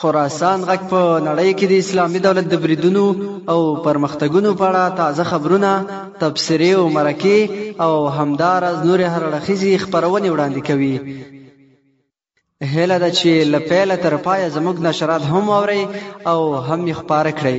خراسان غږ په نړۍ کې د اسلامي دولت د بریدونو او پرمختګونو په اړه تازه خبرونه، تبصرې او مرکې او همداراز نورې هراړخیزې خپرونې وړاندې کوي. هیله ده چې له پیله تر پایه زموږ نشرات هم واورئ او هم یې خپاره کړئ.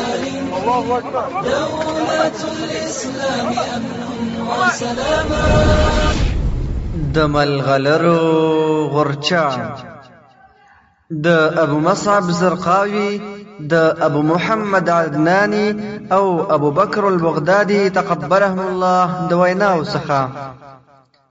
الله اکبر دولت الاسلام امن وسلام د ملغلرو غرچا د ابو مصعب زرقاوي د ابو محمد عدناني او ابو بکر البغدادي تقبلهم الله د ویناو څخه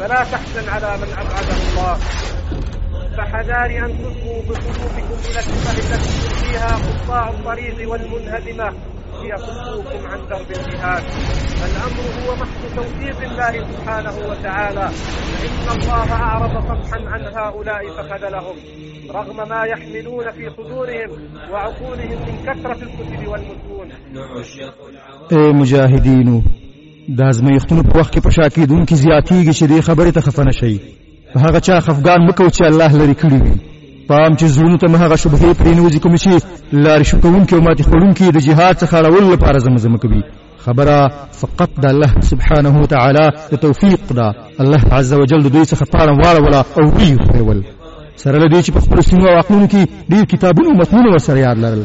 فلا تحزن على من أبعده الله فحذار أن تصغوا بقلوبكم إلى الكفر التي فيها قطاع الطريق والمنهدمة ليصدوكم عن درب الجهاد الأمر هو محض توفيق الله سبحانه وتعالى فإن الله أعرض صفحا عن هؤلاء فخذلهم رغم ما يحملون في صدورهم وعقولهم من كثرة الكتب والمتون اي مجاهدين د ازمېښتونو په وخت کې په شا کېدونکي زیاتېږي چې دې خبرې ته خفه نه شئ په هغه چا خفګان مه کوئ چې الله لرې کړي وي پام چې زړونو ته مه هغه شبهې پرېنوځي کومې چې لارې شوکوونکي او ماتې خوړونکي د جهاد څخه اړولو لپاره زمزمه کوي خبره فقط د الله سبحانه وتعالی د توفیق ده الله عز وجل د دوی څخه پاړه واړوله او ویې ویول سره له دې چې په خپلو سینو او عقلونو کې ډېر کتابونه او متنونه ورسره یاد لرل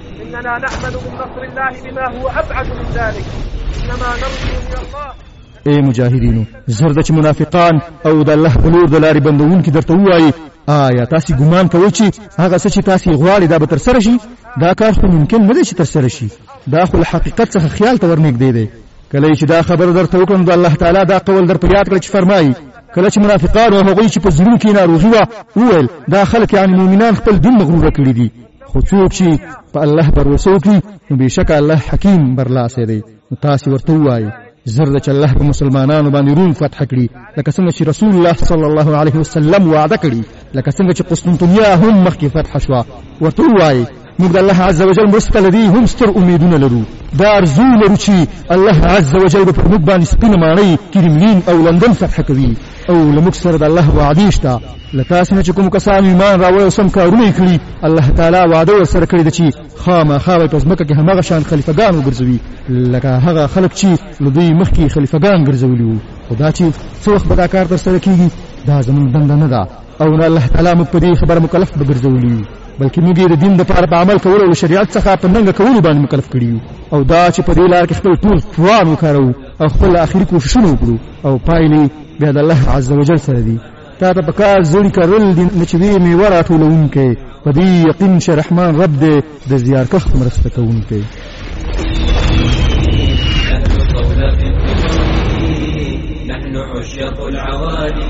اننا نعمل من نصر الله بما هو ابعد من ذلك انما نرجو من الله اے مجاهدینو زرد چې منافقان او د الله په لور د لارې بندون کې درته وایي آیا تاسو ګمان کوئ چې هغه څه چې تاسو غواړئ دا به تر سره شي دا کار خو ممکن نه دی چې تر سره شي دا خو حقیقت څخه خیال ته ورنږدې دی کله چې دا خبره درته وکړم د الله تعالی دا قول در په یاد کړ چې فرمایي کله چې منافقان او هغوی چې په زړونو کې ناروغي وه وویل دا خلک یعنې مؤمنان خپل دین مغروره کړي دي خو څوک چې په الله باور وکړي نو بشک الله حکیم برلاسی دی نو تاسو ورته وایي زر چې الله په مسلمانانو باندې روم فتح کړي لکه څنګه چې رسول الله صلی الله علیه وسلم وعده کړي لکه څنګه چې قسطنطنیه هم مخکې فتح شوه ورته وایي موږ د الله عز وجل مرسته لري هم ستر امیدونه لرو دا ارزو لرو چې الله عز وجل به پر موږ باندې سپینه ماڼۍ کرملین او لندن فتح کوي او له موږ سره د الله وعده شته له تاسو نه چې کوم کسان ایمان راوړي او سم کارونه یې کړي الله تعالی وعده ورسره کړې ده چې خامخا به په ځمکه کې هماغه شان خلیفګان وګرځوي لکه هغه خلک چې له دوی مخکې خلیفګان ګرځولي وو خو دا چې څه وخت به دا کار ترسره کېږي دا زموږ دنده نه ده او نه الله تعالی موږ په دې خبره مکلف به ګرځولي بلکې موږ د دین د پاره په عمل کولو او شریعت څخه په ننګ کولو باندې مکلف کړیو او دا چې په دې لار کې خپل ټول توان وکړو او خپل اخري کوششونه وکړو او پایلې بیا د الله عز وجل سره دي تا ته په کار زړي کرل دي نه چې وی میوه راټولوونکی په دې یقین چې رحمان رب دی د زیارکښ مرسته کوونکی نحن عشاق العوالي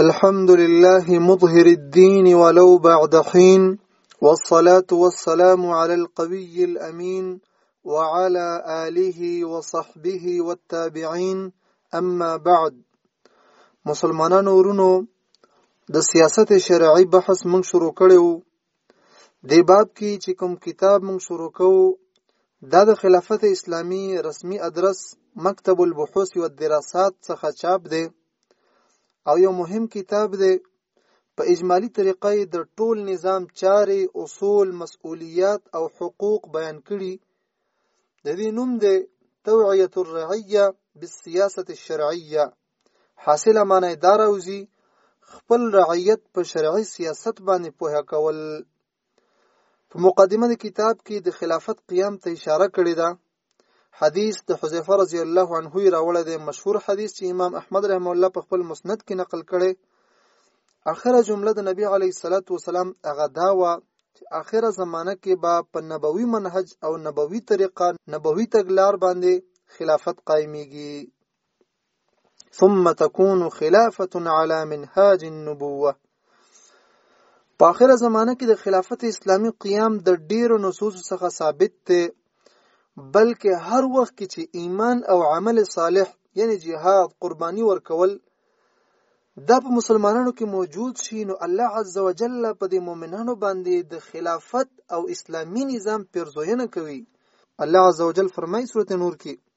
الحمد لله مظهر الدين ولو بعد حين والصلاة والسلام على القوي الأمين وعلى آله وصحبه والتابعين أما بعد مسلمانان ورونو د سیاست شرعي بحث موږ شروع کړی وو د باب کې چې کوم کتاب موږ شروع کوو دا د خلافت اسلامی رسمی ادرس مکتب البحوث والدراسات څخه چاپ دی او یو مهم کتاب دی په اجمالی طریقه یې د ټول نظام چارې اصول مسؤلیات او حقوق بیان کړي د دې نوم دی توعیه الرعیه بالسیاسه الشرعیه حاصله معنی دا راوځي خپل رعیت په شرعي سیاست باندې پوهه کول په مقدمه د کتاب کې د خلافت قیام ته اشاره کړې ده حدیث د حذیفه رضی الله عنه راوړی دی مشهور حدیث چې امام احمد رحم الله په خپل مسند کې نقل کړي اخره جمله د نبی علی صلوات و سلام هغه دا و چې اخره زمانہ کې با په نبوي منهج او نبوي طریقه نبوي تګلار باندې خلافت قائميږي ثم تكون خلافه على منهاج النبوه په اخره زمانه کې د خلافت اسلامی قیام د ډیرو نصوص څخه ثابت دی بلکې هر وخت کې چې ایمان او عمل صالح یعنی جهاد قربانی ورکول دا په مسلمانانو کې موجود شي نو الله عزوجل په دې مؤمنانو باندې د خلافت او اسلامی نظام پرځوینه کوي الله عزوجل فرمایي سورته نور کې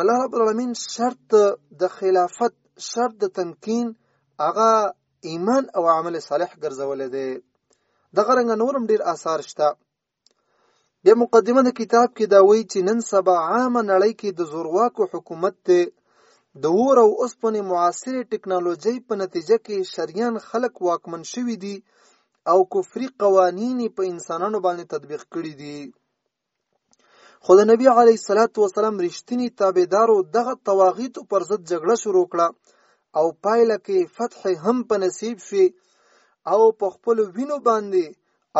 الله رب العالمین شرط د خلافت شرط د تمکین هغه ایمان او عمل صالح ګرځولې دی د غرنګ نورم ډیر آثار شته د مقدمه د کتاب کې دا وایي چې نن سبا عامه نړۍ کې د زورواکو حکومت ته د اور او اوسپنې معاصرې ټکنالوژۍ په نتیجه کې شریان خلک واکمن شوي دي او کفري قوانین په انسانانو باندې تطبیق کړي دي خو د نبی علی صلوات و سلام رښتینی تابعدارو دغه تواغیت پر ضد جګړه شروع کړه او پایله کې فتح هم په نصیب شي او په خپل وینو باندې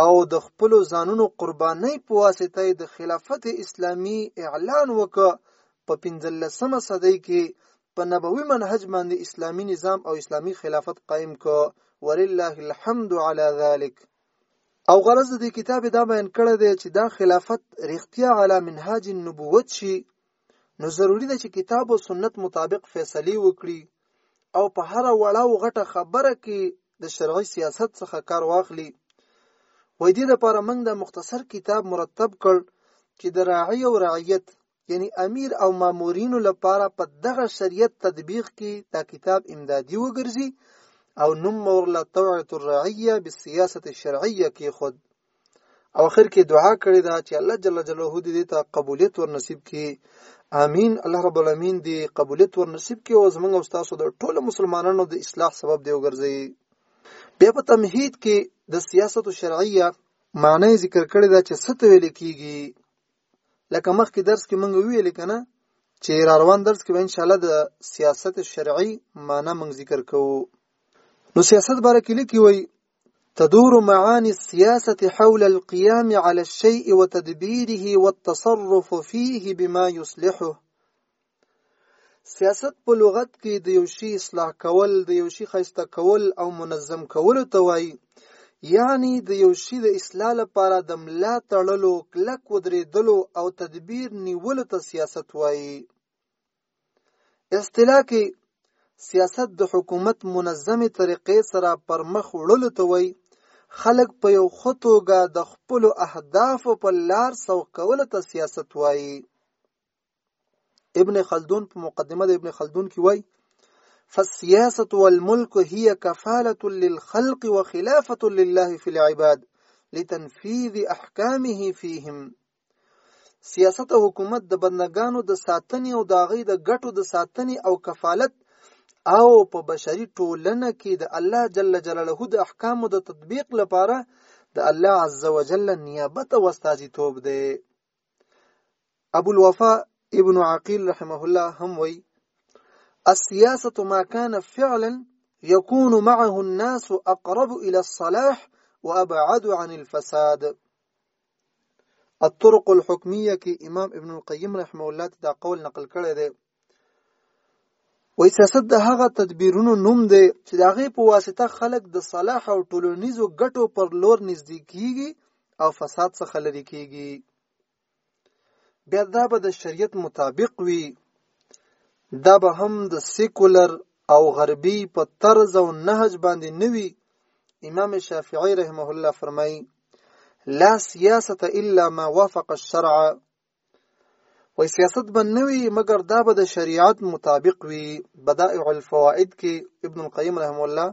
او د خپل ځانونو قربانۍ په واسطه د خلافت اسلامی اعلان وکړ په 15مه صدۍ کې په نبوي منهج باندې اسلامی نظام او اسلامی خلافت قائم کړ ولله الحمد على ذلك او غرض د دې کتاب دا بیان کړی دی چې دا خلافت رښتیا علی منهاج النبوت شي نو ضروری ده چې کتاب او سنت مطابق فیصله وکړي او په هر وړه او غټه خبره کې د شرعي سیاست څخه کار واخلي وای دې لپاره موږ د مختصر کتاب مرتب کړ چې د راعي او رعیت یعنی امیر او مامورینو لپاره په دغه شریعت تطبیق کې دا کتاب امدادي وګرځي او نوم مورله طوعت الرعیه بالسیاست الشرعیه کې خود او اخر کې دعا کړې ده چې الله جل جلاله دې ته قبولیت ور نصیب کړي امين الله رب العالمین دې قبولیت ور نصیب کړي او زمونږ او تاسو د ټولو مسلمانانو د اصلاح سبب دی وګرځي بیا په تمهید کې د سیاست الشرعیه معنی ذکر کړې ده چې څه ته ویل کیږي لکه مخکې درس کې مونږ ویل کنه چې را روان درس کې ان شاء الله د سیاست شرعي معنی مونږ ذکر کوو نو سیاست باره کې لیکي وي تدور معاني السياسة حول القيام على الشيء وتدبيره والتصرف فيه بما يصلحه سیاست په لغت کې د یو شي اصلاح کول د یو شي خیسته کول او منظم کول ته وایي یعنی د یو شي د اصلاح لپاره د ملا تړلو کلک ودرېدلو او تدبیر نیولو ته سیاست وایي اصطلاح کې سیاست د حکومت منظمې طریقې سره پر مخ وړلو ته وایي خلک په یو ښه توګه د خپلو اهدافو په لار سوق کولو ته سیاست وایي ابن خلدون په مقدمه د ابن خلدون کې وایي فالسياسة والملك هي كفالة للخلق وخلافة لله في العباد لتنفيذ احکامه فيهم سیاست او حکومت د بندګانو د ساتنې او د هغې د ګټو د ساتنې او کفالت او په بشري ټولنه کې د الله جل جلاله د احکامو د تطبیق لپاره د الله عز وجل نیابت او استازیتوب دی ابو الوفاء ابن عقيل رحمه الله هم وی السياسة ما كان فعلا يكون معه الناس أقرب إلى الصلاح وأبعد عن الفساد الطرق الحكمية كي إمام ابن القيم رحمه الله تدا قول نقل کرده وایي سیاست د هغه تدبیرونو نوم دی چې د هغې په واسطه خلک د صلاح او ټولنیزو ګټو پر لور نږدې کیږي او فساد څخه لرې کیږي بیا دا به د شریعت مطابق وي دا به هم د سیکولر او غربي په طرز او نهج باندې نه وي امام شافعي رحمه الله فرمایي لا سیاست الا ما وافق الشرع وای سیاست به نه وي مګر دا به د شریعت مطابق وي بدائع الفوائد کې ابن القیم رحم الله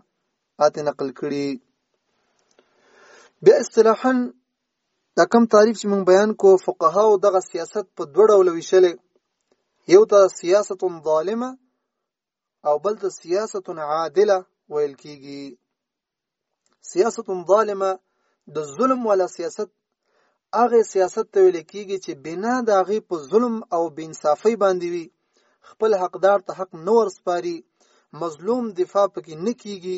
آتې نقل کړي بیا اصطلاحا دا کم تعریف چې مونږ بیان کو فقها او دغه سیاست په دوه ډول ویشلې یو ته سیاست ظالمه او بل ته سیاست عادله ویل کیږي سیاست ظالمه د ظلم ولا سیاست هغه سیاست ته ویل کیږي چې بنا د هغه په ظلم او بې انصافۍ باندې وي خپل حقدار ته حق نه ورسپاري مظلوم دفاع پکې نه کیږي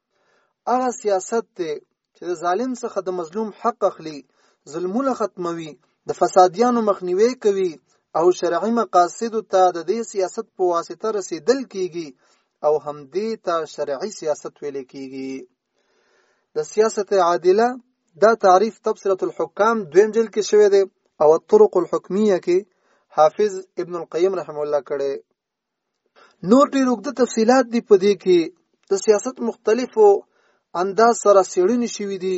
هغه سیاست دی چې د ظالم څخه د مظلوم حق اخلي ظلمونه ختموي د فسادیانو مخنیوي کوي او شرعي مقاصد ته د دې سیاست په واسطه رسیدل کیږي او همدې ته شرعي سیاست ویل کیږي د سیاست عادله دا تعریف تبصره الحکام دویم جلد کې شوی دی او الطرق الحکمیه کې حافظ ابن القیم رحم الله کړی نور ډیر اوږده تفصیلات دي په دې کې د سیاست مختلفو انداز سره سیړنې شوې دي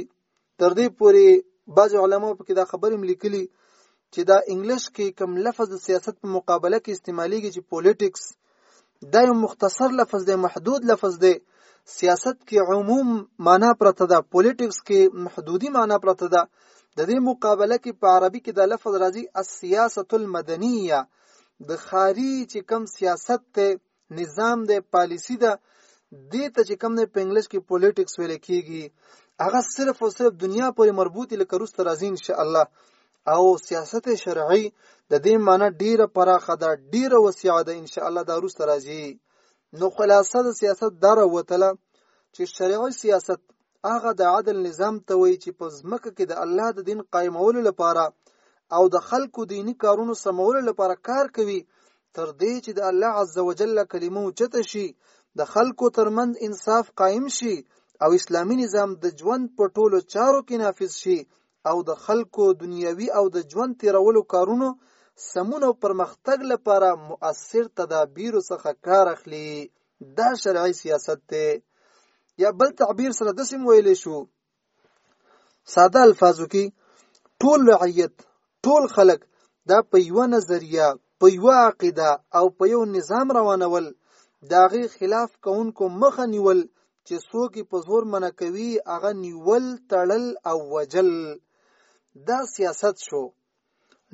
تر دې پورې بعض علما په کې دا خبرې لیکلي چې دا انګلیش کې کوم لفظ د سیاست په مقابله کې استعمالیږي چې پولیټکس دا یو مختصر لفظ دی محدود لفظ دی سیاست کې عموم معنا پرته ده پولیټکس کې محدودي معنا پرته ده د دې مقابله کې په عربي کې د لفظ راځي السیاسه المدنیه د خاري چې کم سیاست ته نظام د پالیسی ده دې ته چې کم نه په انګلیش کې پولیټکس ویل کیږي هغه صرف او صرف دنیا پورې مربوط لکه روس تر ازین ان شاء الله او سیاست شرعي د دې معنی ډیره پراخه ده ډیره وسیع ده ان شاء الله دا روس تر ازي نو خلاصه د سیاست دره وتله چې شرعي سیاست هغه د عدل نظام ته وایي چې په ځمکه کې د الله د دین قایمولو لپاره او د خلکو دینی کارونو سمولو لپاره کار کوي تر دې چې د الله عزوجل کلمه اوچته شي د خلکو ترمنځ انصاف قائم شي او اسلامی نظام د ژوند په ټولو چارو کې نافذ شي او د خلکو دنیوي او د ژوند تیرولو کارونو سمون او پرمختګ لپاره مؤثر تدابیر څخه کار اخلي دا شرعي سیاست دی یا بل تعبیر سره داسې ویل شو ساده الفاظو کې ټول رعیت ټول خلک دا په یو نظریه په یو عقیده او په یو نظام روانول داغه خلاف کونکو مخه نیول چې څوک په زور منع کوي هغه نیول تړل او وجل دا سیاست شو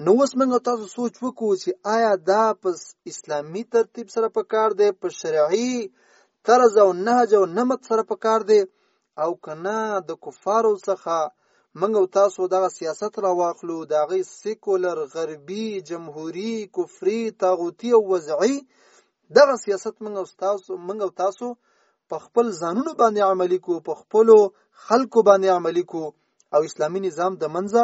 نو اوس موږ تاسو سوچ وکړو چې آیا دا په اسلامي ترتیب سره په کار دی په شرعي طرز او نهج او نمط سره په کار دی او کنه د کفارو څخه موږ تاسو دغه سیاست را واخلو د هغې سیکولر غربي جمهوري کفري طاغوتي او وضعي دغه سیاست موږ تاسو موږ تاسو په خپل ځانونو باندې عملی کو په خپل خلکو باندې عملی کو او اسلامی نظام د منځه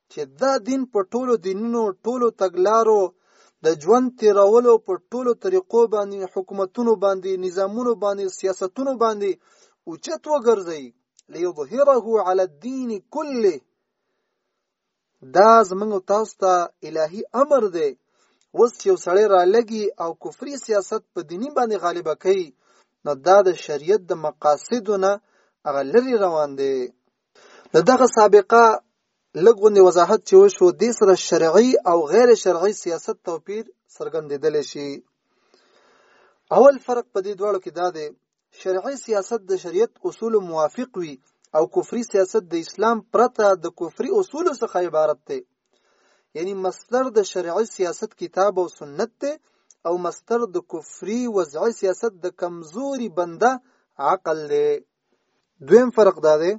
چې دا دین په ټولو دینونو ټولو تګلارو د ژوند تیرولو په ټولو طریقو باندې حکومتونو باندې نظامونو باندې سیاستونو باندې اوچت وګرځي ليظهره على الدين كله دا زمنګ تاسو ته الهي امر دی وس یو سړی را لګي او کفري سیاست په دیني باندې غالبه کوي نو دا د شریعت د مقاصدو نه هغه لري روان دی د دغه سابقه لږ غوندې وضاحت چې وشو دې سره شرعي او غیر شرعي سیاست توپیر څرګندېدلی شي اول فرق په دې دواړو کې دا دی شرعي سیاست د شریعت اصول موافق وي او کفري سیاست د اسلام پرته د کفري اصول څخه عبارت دی یعنی مصدر د شرعي سیاست کتاب او سنت دی او مصدر د کفري وضعي سیاست د کمزوري بنده عقل دی دویم فرق دا دی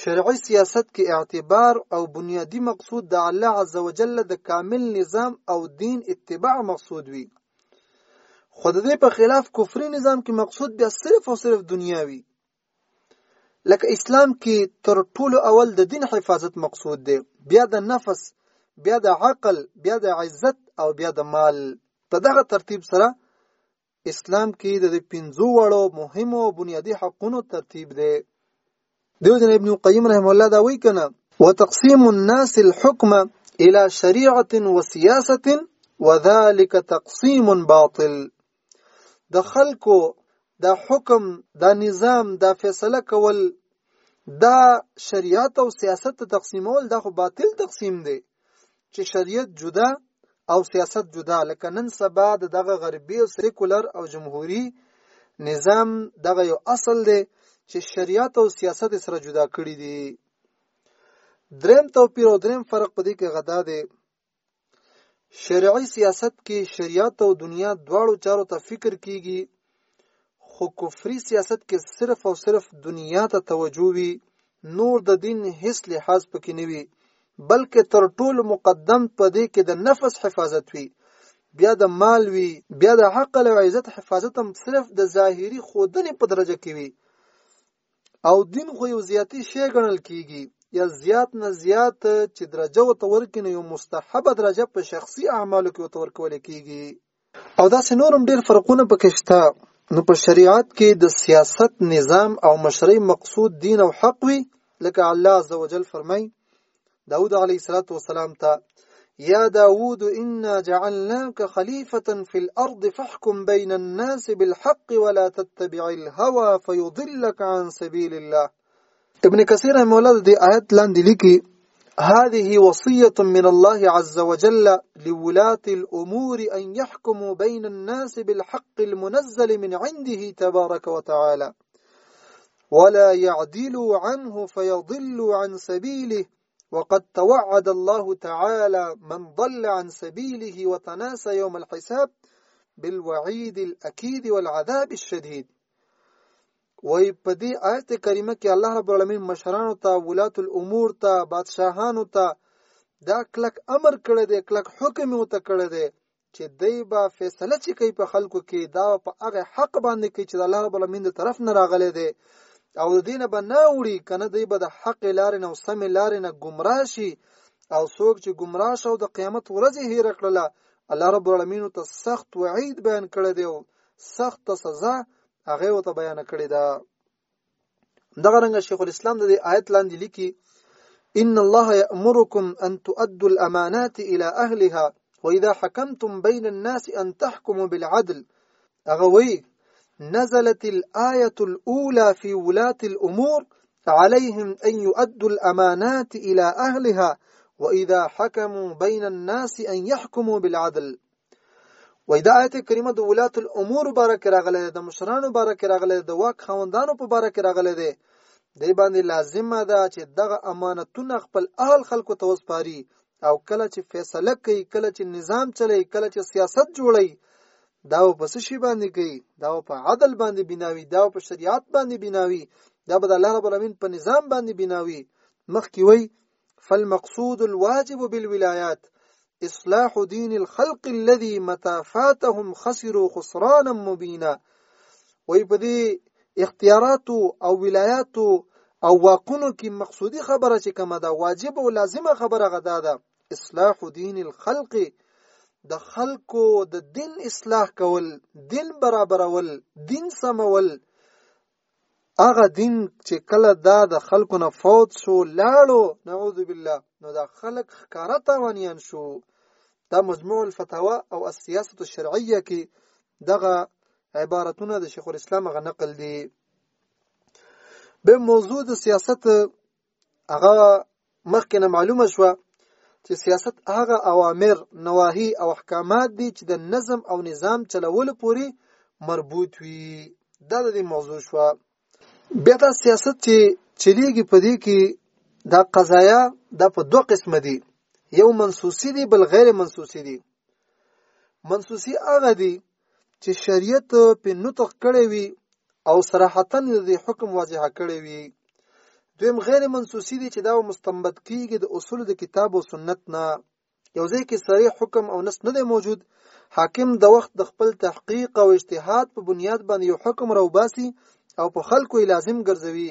شرعي سیاست کې اعتبار او بنیادی مقصود د الله عزوجل د کامل نظام او دین اتباع مقصود وي خو د دې په خلاف کفري نظام کې مقصود بیا صرف او صرف دنیا وي لکه اسلام کې تر ټولو اول د دین حفاظت مقصود دی بیا د نفس بیا د عقل بیا د عزت او بیا د مال په دغه ترتیب سره اسلام کې د پنځو وړو مهمو او بنیادي حقونو ترتیب دی دیو جن ابن قیم رحم الله دا وی کنه وتقسیم الناس الحكم الى شريعه وسياسه وذلك تقسيم باطل د خلکو دا حکم دا نظام دا فیصله کول دا شریعت او سیاست ته تقسیمول دا خو باطل تقسیم دی چې شریعت جدا او سیاست جدا لکه نن سبا د دغه غربي او سیکولر او جمهوریي نظام دغه یو اصل دی چې شریعت او سیاست سره جدا کړی دي دریم توپیر او دریم فرق په دې کې غدا دی شرعي سیاست کې شریعت او دنیا دواړو چارو ته فکر کیږي خو کفري سیاست کې صرف او صرف دنیا ته توجه وي نور د دین هیڅ لحاظ پکې نه وي بلکې تر ټولو مقدم په دې کې د نفس حفاظت وي بیا د مال وي بیا د حق او عزت حفاظت هم صرف د ظاهري خودنې په درجه کې وي او دین خو یو زیاتی شی ګڼل کیږي یا زیات نه زیات چې درجه وتور کې نه یو مستحب درجه په شخصي اعمالو کې وتور کول کیږي او داسې نور هم ډېر فرقونه پکې شته نو په شریعت کې د سیاست نظام او مشرۍ مقصود دین او حق وي لکه الله عزوجل فرمای داود علیه الصلاۃ والسلام ته یا داوود انا جعلناک خلیفه فی الارض فاحکم بین الناس بالحق ولا تتبع الهوى فیضلک عن سبیل الله ابن كثير مولاد الله د آیت لاندې هذه وصية من الله عز وجل لولاة الأمور أن يحكموا بين الناس بالحق المنزل من عنده تبارك وتعالى ولا يعدلوا عنه فيضلوا عن سبيله وقد توعد الله تعالى من ضل عن سبيله وتناسى يوم الحساب بالوعید الاکید والعذاب الشدید وای په دې آیت کریمه کې الله رب العالمین مشرانو ته ولات الامور ته بادشاهانو ته دا کلک امر کړی دی کلک حکم یې وته کړی دی چې دی به فیصله چې کوي په خلکو کې دا په هغه حق باندې کوي چې د الله رب العالمین د طرف نه راغلی دی او د دینه به نه وړي کنه دی به د حق لارې نه او سم لارې نه گمراه شي او څوک چې گمراه شو د قیامت ورځ یې هیر کړله الله رب العالمین ته سخت وعید بیان کړی دی او سخت سزا هغه وته بیان کړی دا دغه رنګ شیخ الاسلام د دې آیت لاندې لیکي ان الله يأمركم ان تؤدوا الامانات الى اهلها واذا حكمتم بين الناس ان تحكموا بالعدل هغه وی نزلت الآية الأولى في ولاة الأمور عليهم أن يؤدوا الأمانات إلى أهلها وإذا حكموا بين الناس أن يحكموا بالعدل وای دا آیت کریمه د ولات الامور باره کې راغلی دی د مشرانو باره کې راغلی دی د واک خاوندانو په باره کې راغلی دی دی باندې لازمه ده چې دغه امانتونه خپل اهل خلکو ته وسپاري او کله چې فیصله کوي کله چې نظام چلی کله چې سیاست جوړي دا په څه شي باندې کوي دا په عدل باندې بناوي دا په شریعت باندې بناوي دا به د الله رب العالمین په نظام باندې بناوي مخکې وای فالمقصود الواجب بالولايات اصلاح دين الخلق الذي متى فاتهم خسروا خسرانا مبينا وي په دې اختیاراتو او ولایاتو او واقونو کې مقصودی خبره چې کومه ده واجب او لازمه خبره غدا ده اصلاح دین الخلق د خلکو د دین اصلاح کول دین برابرول دین سمول هغه دین چې کله دا د خلکو نه فوت شو لاړو نعوذ بالله نو دا خلک ښکاره تاوانیان شو دا مجموع الفتاوا او السیاست الشرعیه کې دغه عبارتونه د شیخ الاسلام غ نقل دي به موضوع د سیاست هغه مخکې نه معلومه شوه چې سیاست هغه اوامر، نواهی او احکامات دي چې د نظم او نظام چلولو پورې مربوط وي. دا د دې موضوع شوه. بیا دا سیاست چې چلیږي په دې کې دا قضایا دا په دوه قسمه دي. یو منسوسی دي بل غیر منسوسی دي. منسوسی هغه دي چې شریعت په نطق کړی وي او صراحتا د دې حکم واضح کړی وي دویم غیر منسوسی دي چې دا مستنبط کیږي د اصول د کتاب او سنت نه یو ځای کې صریح حکم او نص نه دی موجود حاکم د وخت د خپل تحقیق او اجتهاد په بنیاد باندې یو حکم راوباسي او په خلکو یې لازم ګرځوي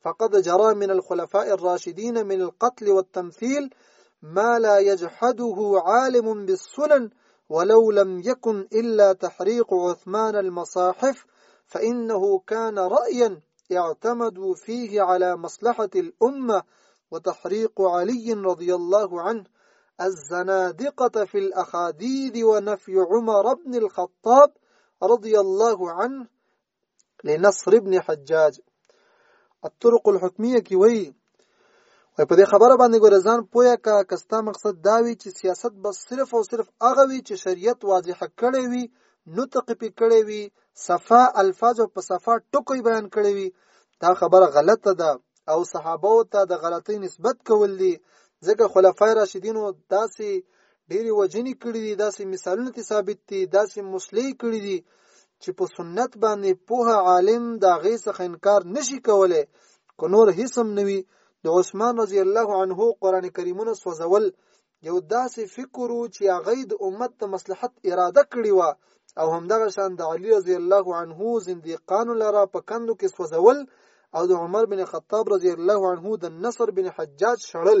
فقد جرى من الخلفاء الراشدين من القتل والتمثيل ما لا يجحده عالم بالسنن ولو لم يكن إلا تحريق عثمان المصاحف فإنه كان رأيا اعتمدوا فيه على مصلحة الأمة وتحريق علي رضي الله عنه الزنادقة في الأحاديث ونفي عمر بن الخطاب رضي الله عنه لنصر ابن حجاج الطرق الحکمیه کې وایي وای په دې خبره باندې ګوره ځان پوهه کا کستا مقصد دا وي چې سیاست بس صرف او صرف هغه وي چې شریعت واضح کړی وي نطق پې کړی وي صفا الفاظ او په صفا ټکو بیان کړی وي دا خبره غلطه ده او صحابه ته د غلطۍ نسبت کول دي ځکه خلفای راشدینو داسې ډېری وجنی کړی دی داسې مثالونه تی ثابت دي داسې مسلې کړی دي چې په سنت باندې په عالم دا غي څخه انکار نشي کولای کو نور هیڅ هم نوي د عثمان رضی الله عنه قران کریمونه سوزول یو داسې فکر وو چې هغه د امت د مصلحت اراده کړې و او همدغه شان د علی رضی الله عنه زنديقان لره په کندو کې سوزول او د عمر بن خطاب رضی الله عنه د نصر بن حجاج شړل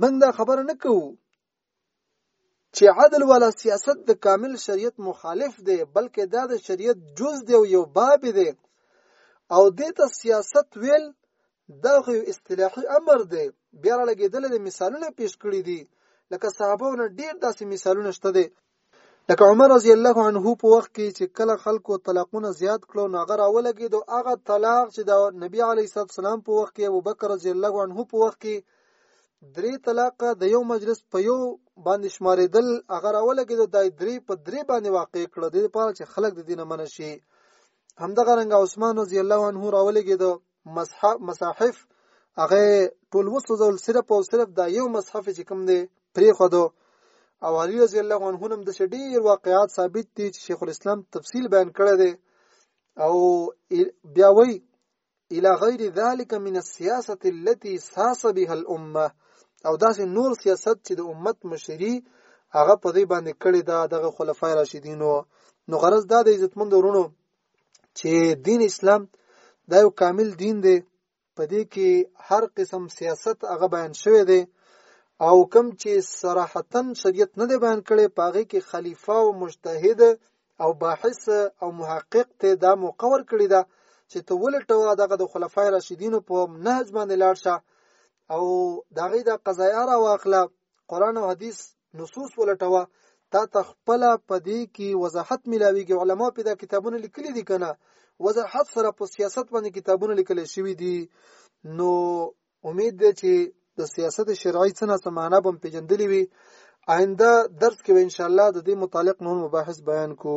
موږ دا خبره نه کوو چې عدل والا سیاست د کامل شریعت مخالف دی بلکې دا د شریعت جز دی او یو باب دی او دې ته سیاست ویل دا خو یو اصطلاحي امر دی بیا لګېدل د مثالونه پیش کړی دي لکه صحابو نه ډیر داسې مثالونه شته دي لکه عمر رضی الله عنه په وخت کې چې کله خلکو طلاقونه زیات کړو نو هغه راولګېدو هغه طلاق چې د نبی علی السلام په وخت کې ابوبکر رضی الله عنه په وخت کې درې طلاق د یو مجلس په یو باندې شمارېدل هغه راولګېدو د درې په درې باندې واقع کړو د لپاره چې خلک د دینه منشي همدغه رنګ عثمان رضی الله عنه راولګېدو مصحف مصاحف هغه ټول وسوځول صرف او صرف دا یو مصحف چې کوم دی پرې خو دو او علي رضی الله عنه هم د ډیر واقعات ثابت دي چې شیخ الاسلام تفصیل بیان کړی دی او بیا وی الى غیر ذلك من السیاسه التي ساس بها الامه او داسې نور سیاست چې د امت مشری هغه په دې باندې کړی دا دغه خلفای راشدینو نو غرض دا د عزتمند ورونو چې دین اسلام دا یو کامل دین دی په دې کې هر قسم سیاست هغه بیان شوی دی او کم چې صراحتا شریعت نه دی بیان کړي پاغه کې خلیفہ او مجتهد او باحث او محقق ته دا موقع ور کړی دا چې ته ولټوه دغه د خلفای راشدینو په نهج باندې لاړ شه او دغه د قضایا را واخله قران او حدیث نصوص ولټوه تا ته خپل په دې کې وضاحت ملاويږي علما په دا کتابونه لیکلي دي کنه وضاحت سره په سیاست باندې کتابونه لیکل شوی دي نو امید ده چې د سیاست شرعي څه نه سمانه بم پیجندلې وي آینده درس کې ان شاء الله د دې متعلق نور مباحث بیان کو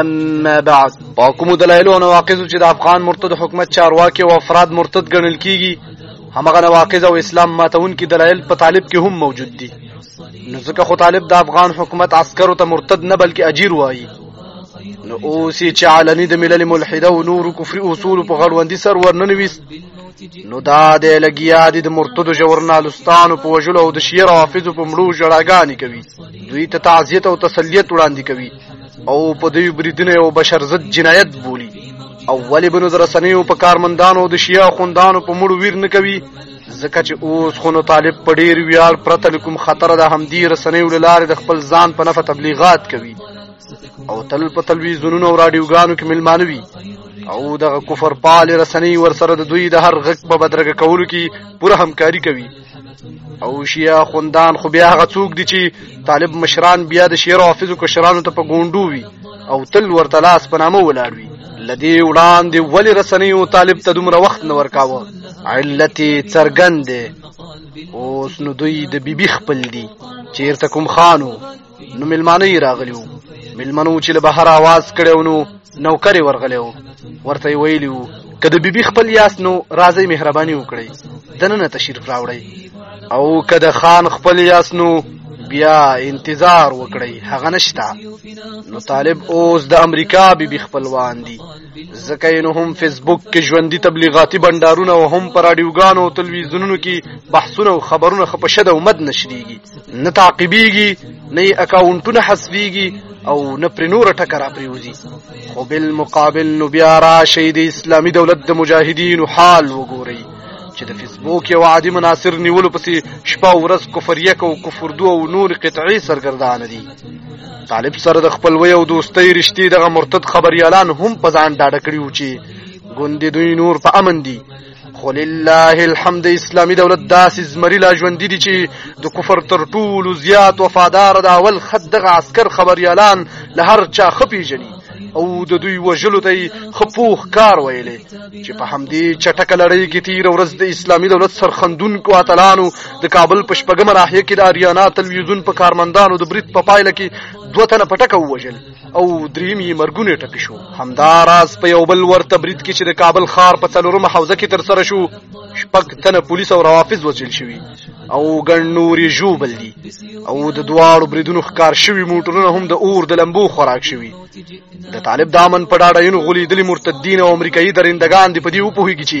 اما بعد په کوم دلایلو او نواقضو چې د افغان مرتد حکومت چارواکي او افراد مرتد ګڼل کیږي همغه نواقض او اسلام ماتونکي دلایل په طالب کې هم موجود دي نو ځکه خو طالب د افغان حکومت عسکرو ته مرتد نه بلکې اجیر وایي نو اوس یې چې علني د ملل ملحده او نورو کفري اصولو په غړوندي سر ورننویست نو دا د لګیا دي د مرتدو ژورنالستانو په وژلو او د شیعه روافضو په مړو ژړاګانې کوي دوی ته تعزیت او تسلیت وړاندې کوي او په دوی بریدونه یو بشر ضد جنایت بولی او ولی بنو درسنیو په کارمندانو د شیعه خوندانو په مړو ویر نه کوي ځکه چې اوس خو نو طالب په ډیر ویاړ پرته له کوم خطر د همدی رسنیو له لارې د خپل ځان په نفع تبلیغات کوي او تل په تلویزیونونو او رادیوګانو کې ملمانه وي او دغه کفر پال رسنۍ ورسره د دوی د هر غږ په بدرګه کولو کې پوره همکاري کوي او شیعه خوندان خو بیا هغه څوک دي چې طالب مشران بیا د شیعه رافضو کشرانو ته په ګونډو وي او تل ورته لاس په نامه ولاړ وي له دې وړاندې ولې رسنیو طالب ته دومره وخت نه ورکاوه علت یې څرګند دی اوس نو دوی د بیبي خپل دي چیرته کوم خانو نو ملمانه یې راغلی وو ملمنو چې له بهر آواز کړی و نو نوکر یې ورغلی و ورته یې ویلي وو که د بیبي خپل یاست نو راځئ مهرباني وکړئ دننه تشریف راوړئ او که د خان خپل یاست نو بیا انتظار وکړئ هغه نشته نو طالب اوس د امریکا بی بی خپلوان دي ځکه یې نو هم فیسبوک کې ژوندي تبلیغاتي بنډارونه او هم په راډیوګانو او تلویزیونونو کې بحثونه او خبرونه ښه په شد او مد نشریږي نه تعقیبیږي نه یې اکاونټونه حذفیږي او نه پرې نوره ټکه راپرېوځي خو بالمقابل نو بیا راشئ د اسلامي دولت د مجاهدینو حال وګورئ چې د فیسبوک یو عادي مناصر نیولو پسې شپه او ورځ کفریک او کفردو او نور قطعې سرګردانه دي طالب سره د خپلوۍ او دوستۍ رشتې دغه مرتد خبریالان هم په ځان ډاډه کړي وو چې ګوندې دوی نور په امن دي خو لله الحمد اسلامی دولت داسې زمری لا ژوندې دي چې د کفر تر ټولو زیات وفادار د اول خط دغه عسکر خبریالان له هر چا خپیژني او د دوی وژلو ته خپوخ کار ویلې چې په همدې چټک لړۍ کې تیر ورځ د اسلامي دولت سرخندونکو اتلانو د کابل په شپږمه ناحیه کې د اریانا تلویزیون په کارمندانو د برید په پایله کې دوه تنه پټکه ووژل او دریم یې مرګونه ټپي شو همدا راز په یو بل ورته برید کې چې د کابل ښار په څلورمه حوزه کې تر سره شو شپږ تنه پولیس او روافض وچل شوي او ګڼ نورې ژوبل دي او د دواړو بریدونو ښکار شوي موټرونه هم د اور د لمبو خوراک شوي د طالب دامن په ډاډینو غولیدلي مرتدین او امریکایي درندګان دې په دې وپوهېږي چې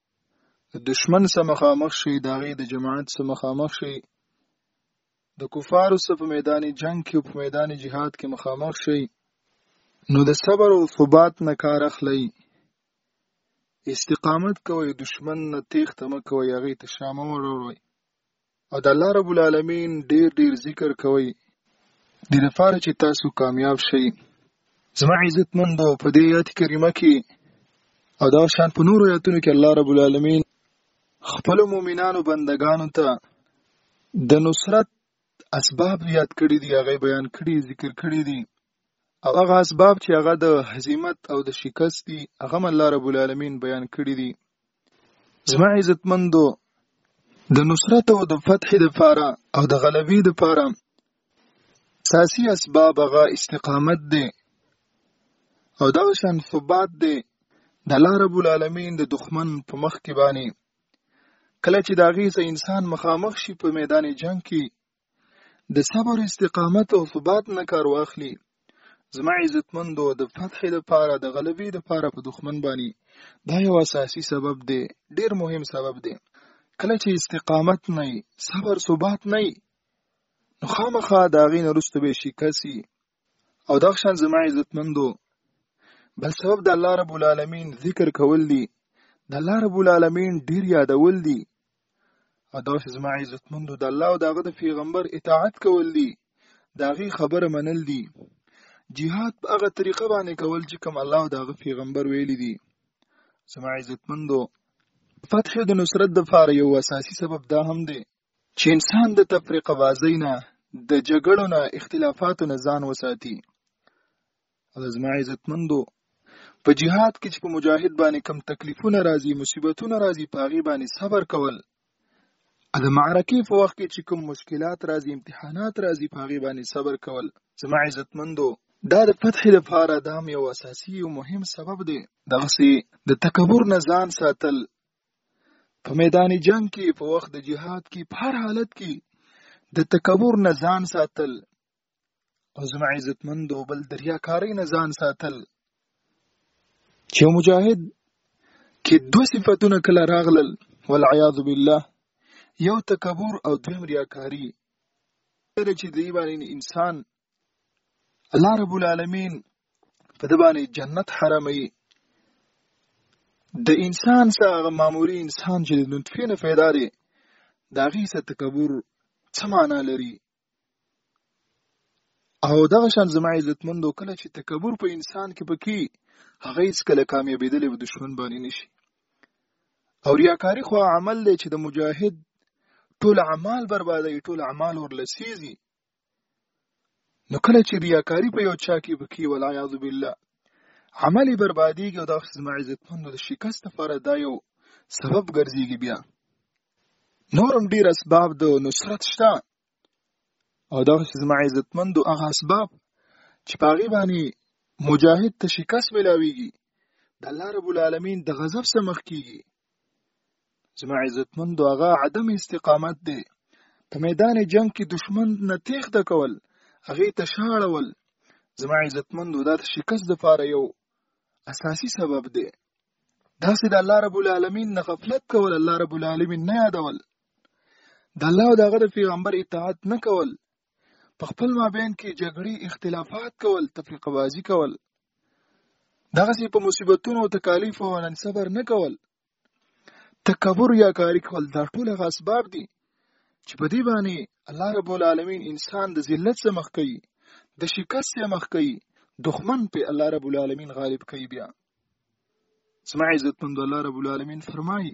د دشمن سره مخامخ شي د هغې د جماعت سره مخامخ شي د کفارو سره په میدان جنگ کې او په میدان جهاد کې مخامخ شي نو د صبر او ثبات نه کار اخلي استقامت کوئ دشمن نه تېښته مه کوئ هغې ته شا مه وروړئ او د الله رب العالمین ډیر ډیر ذکر کوئ د لپاره چې تاسو کامیاب شئ زما عزت مندو په دې آیات کریمه کې او دا شان په نورو آیاتونو کې الله رب العالمین خپل مؤمنانو بندگانو ته د نصرت اسباب یاد کړی دی هغه بیان کړی ذکر کړی دی او هغه اسباب چې هغه د هزیمت او د شکست دي هغه الله رب العالمین بیان کړی دي زما عزتمندو د نصرت او د فتح د پاره او د غلبې د پاره ساسی اسباب هغه استقامت دی او دا شان ثبات دی د الله رب العالمین د دښمن په مخ کې باندې کله چې دا غي انسان مخامخ شي په میدان جنگ کې د صبر استقامت او ثبات نه کار واخلي زما عزتمندو د فتح لپاره د غلبې لپاره په دښمن باندې دا یو اساسي سبب دی ډیر مهم سبب دی کله چې استقامت نه صبر ثبات نه نو خامخا د هغې نه وروسته به شکست او دا شان زما عزتمندو بل سبب د الله رب العالمین ذکر کول دي د الله رب العالمین ډیر یادول دي او دا چې زما عزتمندو د الله او دغه د پیغمبر اطاعت کول دي د هغې خبره منل دي جهاد په هغه طریقه باندې کول چې کوم الله او دغه پیغمبر ویلي دي زما عزتمندو فتح د نصرت د فار یو اساسي سبب دا هم دی چې انسان د تفرقه بازۍ نه د جګړو نه اختلافاتو نه ځان وساتي او زما عزتمندو په جهاد کې چې په مجاهد باندې کم تکلیفونه راځي مصیبتونه راځي په هغه باندې صبر کول د معرکې په وخت کې چې کوم مشکلات راځي امتحانات راځي په هغه باندې صبر کول زما عزتمندو دا د فتح لپاره دا یو اساسي او مهم سبب دی دغسې د تکبر نه ځان ساتل په میدان جنگ کې په وخت د جهاد کې په هر حالت کې د تکبر نه ځان ساتل او زما عزتمند او بل دریا کاری نه ځان ساتل چې مجاهد کې دوه صفاتونه کله راغلل والعیاذ بالله یو تکبر او دویم ریاکاری چې دی باندې انسان الله رب العالمین په د باندې جنت حرامي د انسان سره هغه معمولی انسان چې د نطفې نه پیدا دی د هغې سره تکبر څه معنا لري او دغه شان زما عزتمندو کله چې تکبر په انسان کې پکې هغه هیڅ کله کامیابېدلی به دښمن باندې نشي او ریاکاري خو عمل دی چې د مجاهد ټول اعمال بربادوي ټول اعمال ورلسیږي نو کله چې ریاکاری په یو چا کې وکي والعیاذ بالله عمل بربادیږي او دا زما عزتمند د شکست لپاره دا یو سبب ګرځيږي بیا نورم ډیر اسباب د نصرت شته او دا زما عزتمند هغه اسباب چې په هغه باندې مجاهد ته شکست ملاويږي د الله رب العالمین د غضب سره مخ کیږي زما عزتمند هغه عدم استقامت دی په میدان جنگ کې دشمن نه تیښته کول هغه ته شاړول زما عزتمند دا د شکست لپاره یو اساسی سبب دی دا سې د الله رب العالمین نه غفلت کول الله رب العالمین نه یادول د الله او دغه د پیغمبر اطاعت نه کول په خپل مابین کې جګړې اختلافات کول تفریقه بازی کول دغسې په مصیبتونو او تکالیف او نن صبر نه کول تکبر یا کاری کول دا ټول هغه اسباب دي چې په دې باندې الله رب العالمین انسان د ذلت څخه مخ کوي د شکست څخه مخ کوي دښمن په الله رب العالمین غالب کوي بیا سمع عزت مند الله رب العالمین فرمایي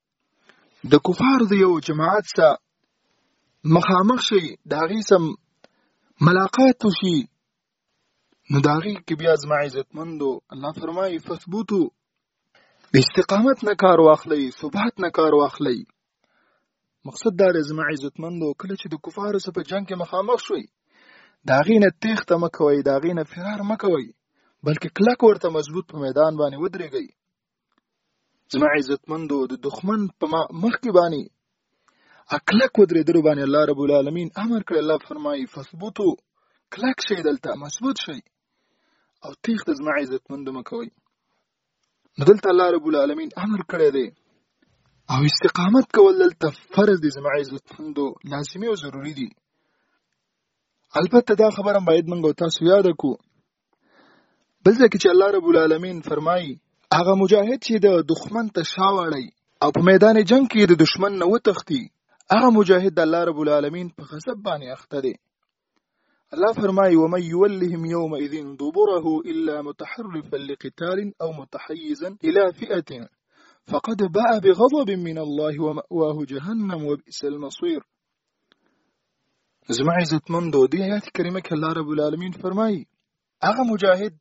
د کفارو د یو جماعت سره مخامخ شي د هغې سم ملاقات وشي نو د هغې کې بیا زما عزتمندو الله فرمایي فثبوتو استقامت نه کار واخلئ ثبات نه کار واخلئ مقصد دا دی زما عزتمندو کله چې د کفارو سره په جنګ کې مخامخ شوئ د هغې نه تېښته مه کوئ د هغې نه فرار مه کوئ بلکې کلک ورته مضبوط په میدان باندې ودرېږئ زما عزتمندو د دښمن په مخ کې باندې اکلک ودرېدلو باندې الله رب العالمین امر کړی الله فرمایي فثبتو کلک شئ دلته مضبوط شئ او تیښته زما عزتمندو مه کوئ نو دلته الله رب العالمین امر کړی دی او استقامت کول دلته فرض دي زما عزتمندو لازمي او ضروري دي البته دا خبره باید موږ تاسو یاد کو بل ځکه چې الله رب العالمین فرمایي هغه مجاهد چې د دښمن ته شاوړی او په میدان جنگ کې د دشمن نه وتښتي هغه مجاهد د الله رب العالمین په غضب باندې اخته دی الله فرمایي ومن يولهم يومئذ دبره الا متحرفا لقتال او متحيزا الى فئه فقد باء بغضب من الله ومأواه جهنم وبئس المصير زما عزتمندو دې آیات کریمه کې الله رب العالمین فرمایي هغه مجاهد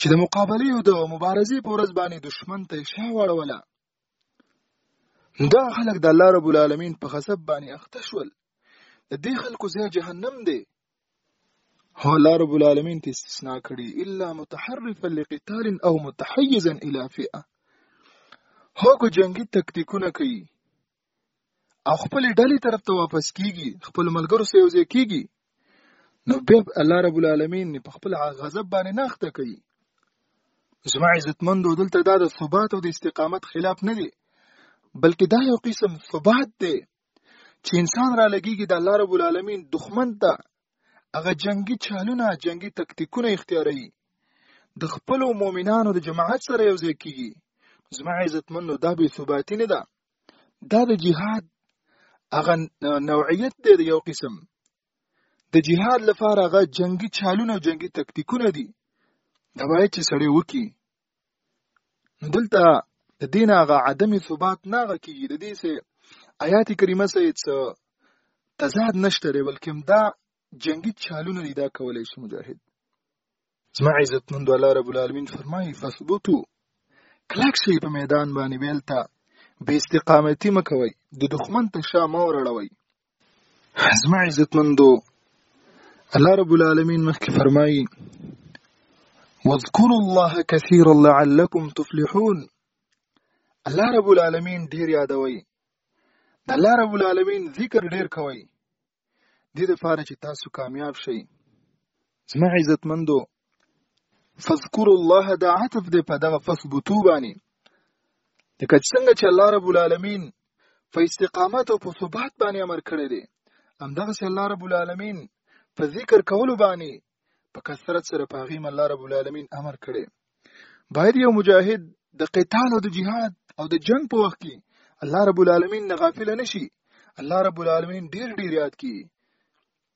چې د مقابلې او د مبارزې په ورځ باندې دشمن ته شا واړوله دا خلک د الله رب العالمین په غضب باندې اخته شول د دې خلکو ځای جهنم دی هو الله رب العالمین ته استثناء کړي الا متحرفا لقتال او متحيزا الى فئه هغه جنگي تکتیکونه کوي او خپل ډلې طرف ته واپس کیږي خپل ملګرو سره یوځای کیږي نو به الله رب العالمین په خپل غضب باندې ناخته کوي زما عزتمندو دلته دا د ثبات او د استقامت خلاف نه دی بلکې دا یو قسم ثبات دی چې انسان را لګیږي د الله رب العالمین دښمن ته هغه جنگي چالونه جنگي تکتیکونه اختیاروي د خپل مؤمنانو د جماعت سره یو ځای کیږي زما عزتمنو دا به ثباتی نه ده دا د جهاد هغه نوعیت دی د یو قسم د جهاد لپاره هغه جنگي چالونه او جنگي تکتیکونه دي دا باید چې سړی وکړي نو دلته د دین هغه عدم ثبات نه هغه کېږي د دې سه آیات کریمه سه هېڅ تضاد نشته دی بلکې دا جنگي چالونه دي دا کولای شي مجاهد زما عزتمند الله رب العالمین فرمایي فثبتو کلک شئ په میدان باندې بیلته بې استقامتي مه کوئ د دښمن ته شا مه ورړوئ زما عزتمندو الله رب العالمین مخکې فرمایي واذكروا الله كثيرا لعلكم تفلحون الله رب العالمین ډیر یادوي الله رب العالمین ذکر ډیر کوي دې لپاره چې تاسو کامیاب شئ زما عزتمندو فذكروا الله دا عطف دی په دغه فثبتو باندې لکه څنګه چې الله رب العالمین په استقامت او په ثبات باندې امر کړی دی همدغسې الله رب العالمین په ذکر کولو باندې په کثرت سره په هغې الله رب العالمین امر کړی باید یو مجاهد د قتال او د جهاد او د جنگ په وخت کې الله رب العالمین نه غافل نه شي الله رب العالمین ډیر ډیر یاد کی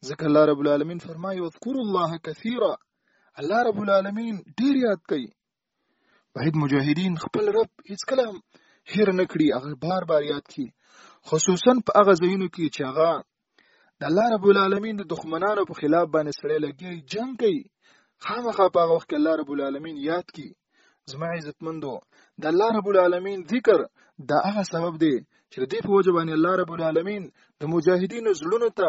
ځکه الله رب العالمین فرمایي اذکروا الله کثیرا الله رب العالمین ډیر یاد کوي باید مجاهدین خپل رب هیڅ کله هیر نه کړي هغه بار بار یاد کړي خصوصا په هغه ځایونو کې چې هغه د الله رب العالمین د دښمنانو په خلاف باندې سړی لګي جنگ کوي خامخا په هغه وخت کې الله رب العالمین یاد کړي زما عزتمندو د الله رب العالمین ذکر دا هغه سبب دی چې د دې په وجه باندې الله رب العالمین د مجاهدینو زړونو ته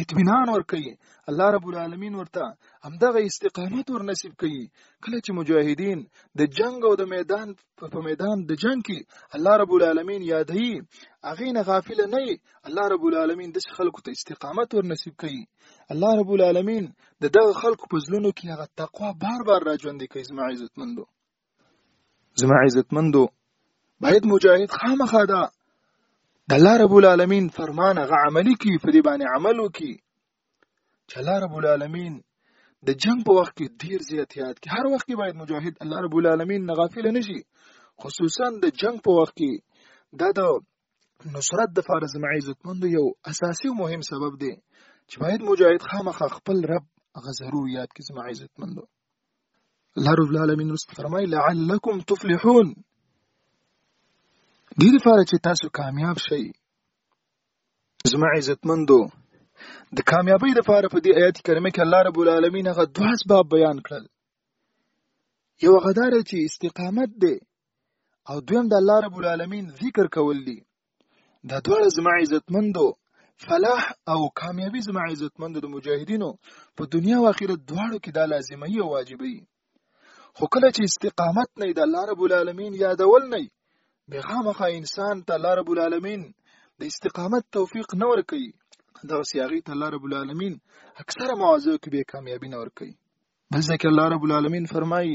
اطمینان ورکوي الله رب العالمین ورته همدغه استقامت ور نصیب کوي کله چې مجاهدین د جنگ او د میدان په میدان د جنگ کې الله رب العالمین یادوي هغه نه غافل نه الله رب العالمین د خلکو ته استقامت ور نصیب کوي الله رب العالمین د دغه خلکو په ځلونو کې هغه تقوا بار بار راځوندي کوي زما عزتمندو زما عزتمندو باید مجاهد خامخا دا د الله رب العالمین فرمان غ عملی کی په دې باندې عمل وکي چې الله رب العالمین د جنگ په وخت کې ډیر زیات یاد کی هر وخت کې باید مجاهد الله رب العالمین نه غافل نه شي خصوصا د جنگ په وخت کې دا د نصرت د فارز مع عزتمند یو اساسي او مهم سبب دی چې باید مجاهد خامخا خپل رب هغه ضرور یاد کی زما عزتمندو الله رب العالمین رسو فرمای لعلکم تفلحون دې لپاره چې تاسو کامیاب شئ زما عزتمندو د کامیابی لپاره په دې آیات کریمه کې الله رب العالمین هغه دوه اسباب بیان کړل یو غدار چې استقامت دی او دویم د الله رب العالمین ذکر کول دي دا دواړه زما عزتمندو فلاح او کامیابی زما عزتمندو د مجاهدینو په دنیا او آخرت دواړو کې دا لازمه او واجبه خو کله چې استقامت نه د الله رب العالمین یادول نه به خامخا انسان ته الله رب العالمین د استقامت توفیق نه ورکوي دغه سیاغي ته الله رب العالمین اکثره مواضع کې به کامیابی نه ورکوي بلځکه الله رب العالمین فرمایي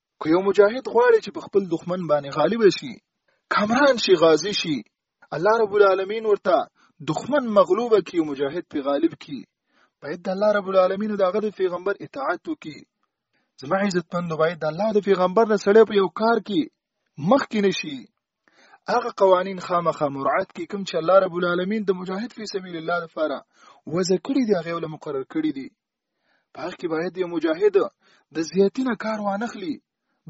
که یو مجاهد غواړي چې په خپل دښمن باندې غالب شي کامران شي غازی شي الله رب العالمین ورته دښمن مغلوب کی او مجاهد په غالب کی باید د الله رب العالمین دغه د پیغمبر اطاعت وکي زما عزت پندو باید د الله د پیغمبر نه سړی په یو کار کې مخ کې نشي هغه قوانین خامخا مراعات کی کوم چې الله رب العالمین د مجاهد فی سبیل الله لپاره وځ کړی دی هغه ول مقرر کړی دی په هغه کې باید یو مجاهد د زیاتی نه کار وانخلي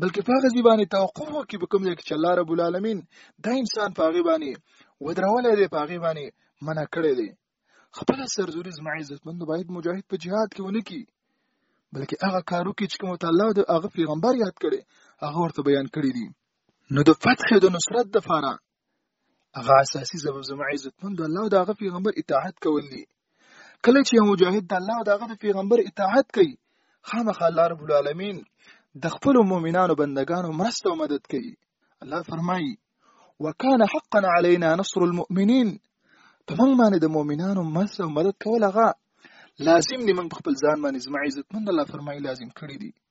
بلکې په هغه باندې توقف وکړي په کوم ځای کې چې الله رب العالمین دا انسان په هغه باندې ودرولې دی په هغه باندې منع کړی دی خپل سرزوري زما عزتمند باید مجاهد په جهاد کې ونه کی بلکې هغه کارو کې چې کوم تعالی د هغه پیغمبر یاد کړي هغه ورته بیان کړی دی نو د فتح د نصرت د فاره هغه اساسي سبب زما عزت مند د الله او د هغه پیغمبر اطاعت کول دي کله چې یو مجاهد د الله او د هغه د پیغمبر اطاعت کوي خامخا الله رب العالمین د خپل مؤمنانو بندگانو مرسته او مدد کوي الله فرمایي وکانه حقا علينا نصر المؤمنين په موږ باندې د مؤمنانو مرسته او مدد کول هغه لازم دی موږ خپل ځان باندې زما عزت مند الله فرمایي لازم کړی دی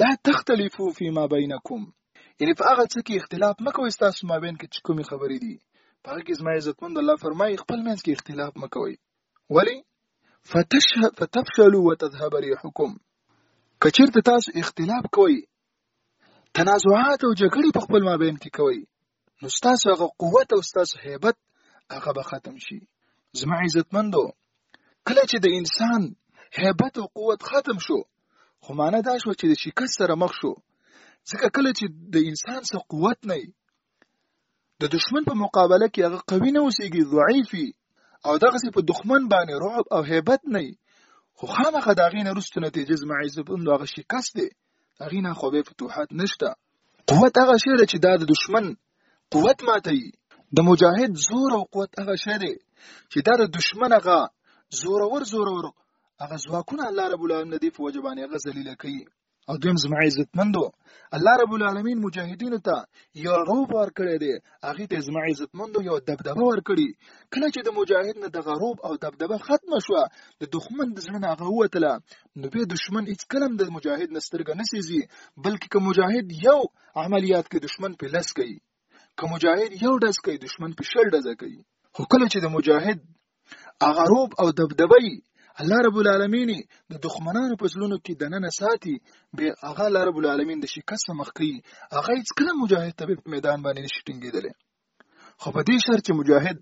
لا تختلفو فيما بينكم یعنی په هغه څه کې اختلاف مکوئ تاسو مابین کې چې کومې خبرې دي په هغه کې زما عزتمند الله فرمایي خپل منځ کې اختلاف مکوئ ولی فتشهد فتفشلوا وتذهب ريحكم کچیرته تاسو اختلاف کوئ تنازعات او جګړې په خپل مابین کې کوئ نو ستاسو هغه قوت او ستاسو هیبت هغه به ختم شي زما عزتمندو کله چې د انسان هیبت او قوت ختم شو خو معنا دا شو چې د شکست سره مخ شو ځکه کله چې د انسان سره قوت نه د دشمن په مقابله کې هغه قوي نه اوسېږي ضعیفي او دغه په دښمن باندې رعب او هیبت نه خو خامخا د هغې نه وروسته نتیجه زما عزتمندو هغه شکست دی هغې نه خو به فتوحات نشته قوت هغه شی دی چې دا د دشمن قوت ماتوي د مجاهد زور او قوت هغه شی دی چې دا د دشمن هغه زورور زورور هغه ځواکونه الله رب العالمین دی په وجه باندې هغه ذلیل کوي او دویم زما عزتمندو الله رب العالمین مجاهدینو ته یو روب ورکړی دی هغه ته زما عزتمندو یو دبدبه ورکړي کله چې د مجاهد نه دغه روب او دبدبه ختم شو د دښمن د زړه هغه وتله نو به دشمن هیڅ کلم د مجاهد نسترګه نسیزي بلکې که مجاهد یو عملیات کې دشمن په لس کوي که مجاهد یو ډز کوي دشمن په شل ډز کوي خو کله چې د مجاهد هغه روب او دبدبه الله رب العالمین د دښمنانو په زلونو کې دننه ساتي به هغه الله رب العالمین د شکست مخ کوي هغه هیڅ کله مجاهد ته په میدان باندې نشي ټینګېدلی خو په دې شرط چې مجاهد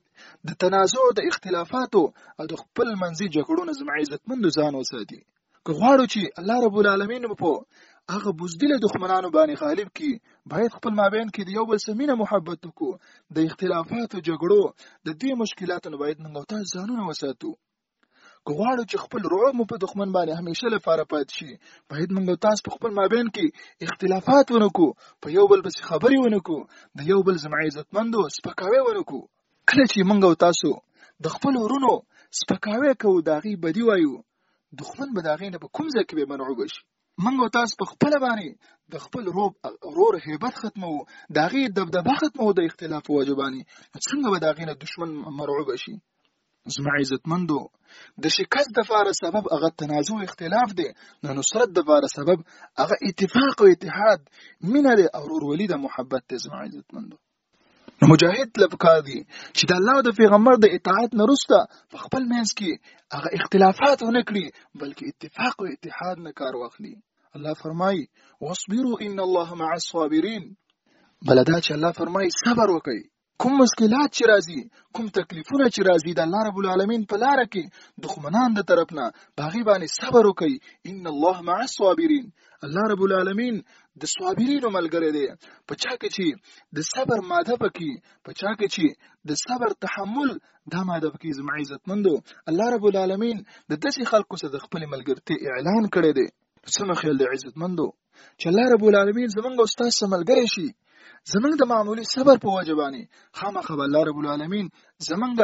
د تنازع د اختلافاتو او د خپل منځي جګړو نه زما عزتمندو ځان وساتي که غواړو چې الله رب العالمین په هغه بوزدل دښمنانو باندې غالب کی باید خپل مابین کې د یو بل سمینه محبت وکړو د اختلافاتو جګړو د دې مشکلاتو نه باید موږ تاسو ځانونه وساتو که غواړو چې خپل رعب مو په دښمن باندې همیشه لپاره پات شي باید موږ تاسو په خپل مابین کې اختلافات ونکو په یو بل پسې خبرې ونکو د یو بل زما عزتمندو سپکاوی ونکو کله چې موږ تاسو د خپل ورونو سپکاوی کوو د هغې بدی وایو دښمن به د هغې نه په کوم ځای کې به منعوب شي موږ تاسو په خپل باندې د خپل روب رور هیبت ختمو د هغې دبدبه ختمو د اختلاف وجبانی څنګه به د هغې نه دښمن مرعوب شي زما عزتمندو د شکست د فاره سبب هغه تنازع اختلاف دی د نصرت د فاره سبب هغه اتفاق او اتحاد مینه دی او ورورولي د محبت دی زما عزتمندو نو مجاهد لپاره دی چې د الله او د پیغمبر د اطاعت نه رسته په خپل منځ کې هغه اختلافات ونه کړي بلکې اتفاق او اتحاد نه کار واخلي الله فرمایي واصبروا ان الله مع الصابرین بلدا چې الله فرمایي صبر وکړي کوم مشکلات چې راځي کوم تکلیفونه چې راځي د الله رب العالمین په لار کې دښمنان د طرف نه باغی باندې صبر وکي ان الله مع الصابرین الله رب العالمین د صابرینو ملګری دی په چا کې چې د صبر ماده پکې په چا کې چې د صبر تحمل دا ماده پکې زما عزتمندو الله رب العالمین د داسې خلکو سره د خپل ملګرتیا اعلان کړی دی څه مو خیال دی عزتمندو چې الله رب العالمین زمونږ او ستاسو سره ملګری شي زمونږ د معمولي صبر په وجه باندې خامخا به الله رب العالمین زمونږ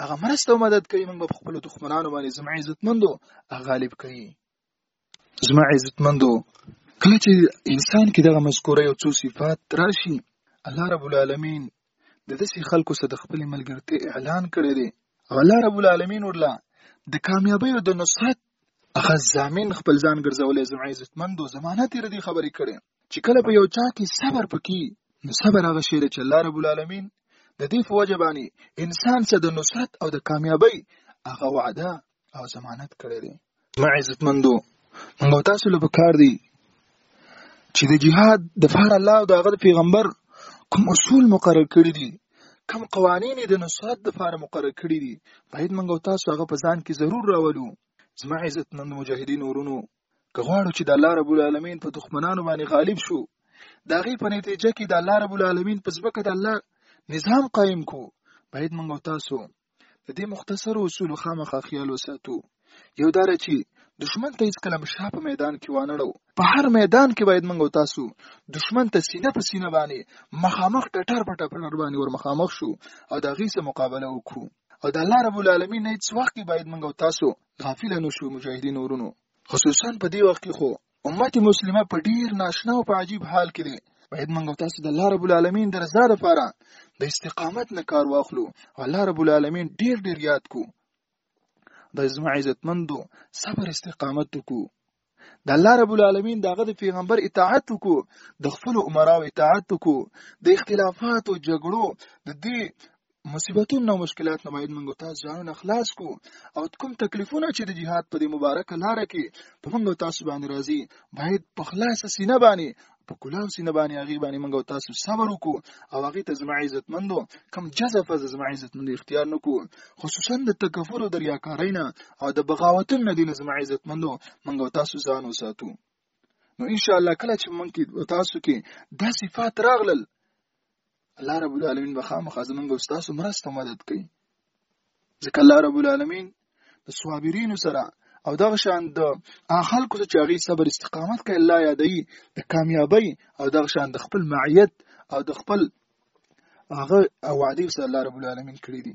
هغه مرسته او مدد کوي موږ په خپل دښمنانو باندې زما عزتمندو غالب کوي زما عزتمندو کله چې انسان کې دغه مذکوره یو څو صفات راشي الله رب العالمین د داسې خلکو سره د خپل ملګرتیا اعلان کړی دی او الله رب العالمین ورله د کامیابۍ او د نصرت هغه ضامن خپل ځان ګرځولی زما عزتمندو زمانه تېره دې خبرې کړې چې کله په یو چا کې صبر پکې نو صبر هغه شی دی چې الله رب العالمین د دې په وجه باندې انسان څه د نصرت او د کامیابۍ هغه وعده او ضمانت کړی دی ما عزتمندو موږ تاسو له پکار دی چې د جهاد د فار الله او د هغه پیغمبر کوم اصول مقرر کړی دي کوم قوانین د نصرت د فار مقرر کړی دي باید موږ تاسو هغه په ځان کې ضرور راولو زما عزت مند مجاهدین ورونو که غواړو چې د الله رب العالمین په دښمنانو باندې غالب شو دا غي په نتیجه کې د الله رب العالمین په ځبکه د الله نظام قائم کو باید موږ تاسو د دې مختصر اصول خامخا خیال وساتو یو دار چې دشمن ته هیڅ کلم شا په میدان کې وانړو په هر میدان کې باید موږ تاسو دشمن ته سینه په سینه باندې مخامخ ټټر په ټټر باندې ور مخامخ شو او د هغې سره مقابله وکړو او د الله رب العالمین نه هیڅ وخت باید موږ تاسو غافل نه شو مجاهدین ورونو خصوصا په دې وخت کې خو امت مسلمه په ډیر ناشنا او په عجیب حال کې دی باید موږ تاسو د الله رب العالمین د رضا لپاره د استقامت نه کار واخلو او الله رب العالمین ډیر ډیر یاد کو د زما عزتمندو صبر استقامت کو د الله رب العالمین دغه د پیغمبر اطاعت کو د خپل عمراو اطاعت کو د اختلافات او جګړو د دې مصیبتونه او مشکلات نه باید موږ تاسو ځانونه خلاص کو او کوم تکلیفونه چې د جهاد په دې مبارکه لار کې په موږ تاسو باندې راځي باید په خلاص سینه باندې په کلاو سینه باندې هغه باندې موږ تاسو صبر وکړو او هغه ته زما عزت مندو کم جزف از زما عزت مند اختیار نکو خصوصا د تکفر او د ریاکارۍ نه او د بغاوتونو نه دین زما عزت مندو موږ تاسو ځان وساتو نو ان شاء الله کله چې مونږ کې تاسو کې دا صفات راغلل الله رب العالمین به خامخا زمونږ او تاسو مرسته مدد کوي ځکه الله رب العالمین د صابرین سره او دغه شان د خلکو چې هغه صبر استقامت کوي الله یادوي د کامیابی او دغه شان د خپل معیت او د خپل هغه وعده سره الله رب العالمین کړی دي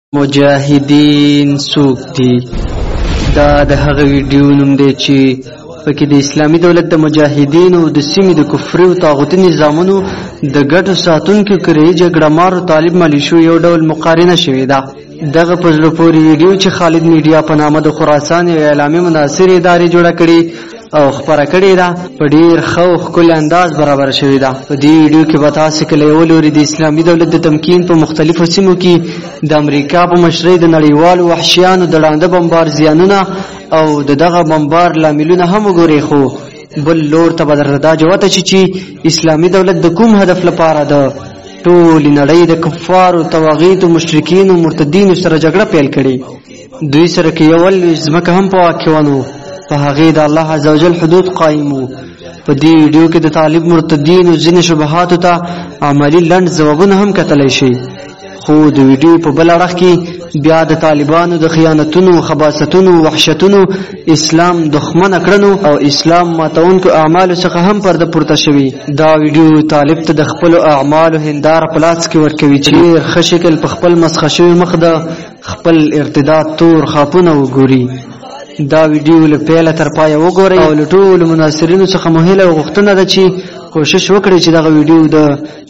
مجاهدین څوک دي دا د هغه ویډیو نوم دی چې پکې د اسلامي دولت د مجاهدینو او د سیمې د کفري او طاغوتي نظامونو د ګټو ساتونکو کرې جګړه مارو طالب ملیشو یو ډول مقارنه شوې ده دغه په زړه پورې ویډیو چې خالد میډیا په نامه د خراسان یو اعلامي مناصر ادارې جوړه کړې او خبره کړې ده په ډیر خو خپل انداز برابر شوی ده په دې ویډیو کې به تاسو کله یو لوري د اسلامي دولت د تمکین په مختلفو سیمو کې د امریکا په مشرۍ د نړیوالو وحشیانو د ړانده بمبار زیانونه او د دغه بمبار لاملونه هم وګورئ خو بل لور ته به درته دا جوته شي چې اسلامي دولت د کوم هدف لپاره ده ټولې نړۍ د کفارو توغیتو مشرکینو مرتدینو سره جګړه پیل کړې دوی سره کې یو لویش ځمکه هم په واک کې ونو په هغې د الله عزوجل حدود قایم وو په دې ویډیو کې د طالب مرتدینو ځینې شبهاتو ته عملی لنډ ځوابونه هم کتلی شي خو د ویډیو په بل اړخ کې بیا د طالبانو د خیانتونو خباستونو وحشتونو اسلام دښمن کړنو او اسلام ماتونکو اعمالو څخه هم پرده پورته شوی دا ویډیو طالب ته د خپل اعمالو هندار پلاس کې ورکوي چې ښه شکل په خپل مسخ شوی مخ ده خپل ارتداد تور خاپونه وګوري دا ویډیو له پیله تر پایه وګورئ او له ټولو مناصرینو څخه مو هیله او غوښتنه ده چې کوشش وکړي چې دغه ویډیو د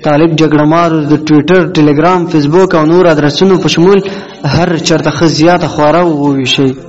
طالب جګړه مارو د ټویټر ټلګرام فیسبوک او نور ادرسونو په شمول هر چرته ښه زیاته خواره وویشئ